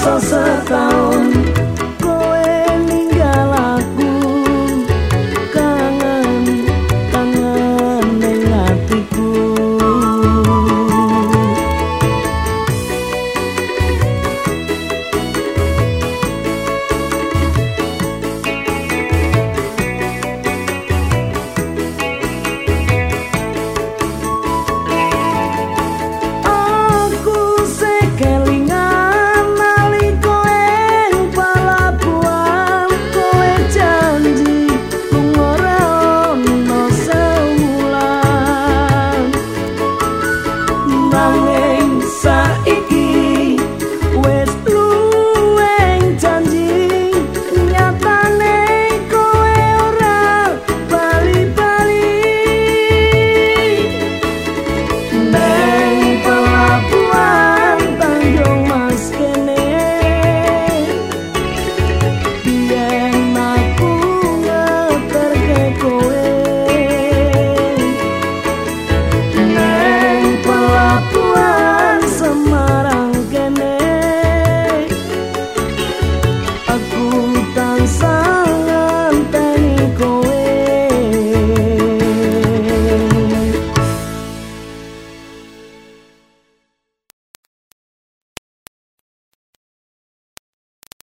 salsa down.